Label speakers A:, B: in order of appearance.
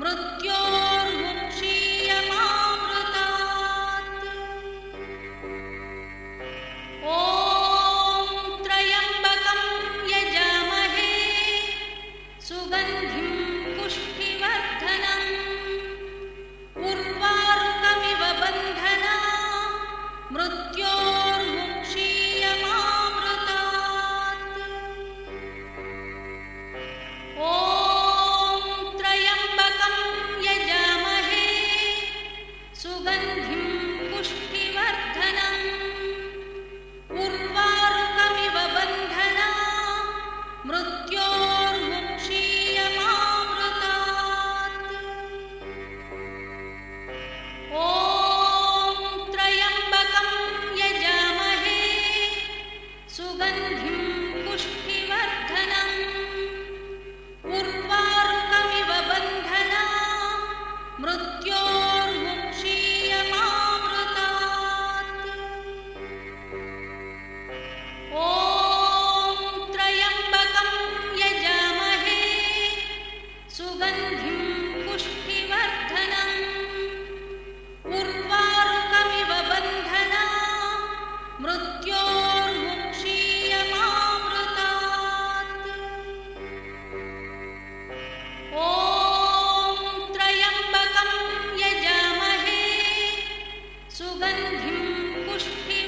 A: मृत्योर्मुक्षीयमामृता ॐ त्रयम्बकं यजामहे सुगन्धि sudan juncos Thank you.